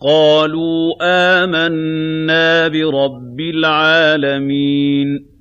قَالُوا آمَنَّا بِرَبِّ الْعَالَمِينَ.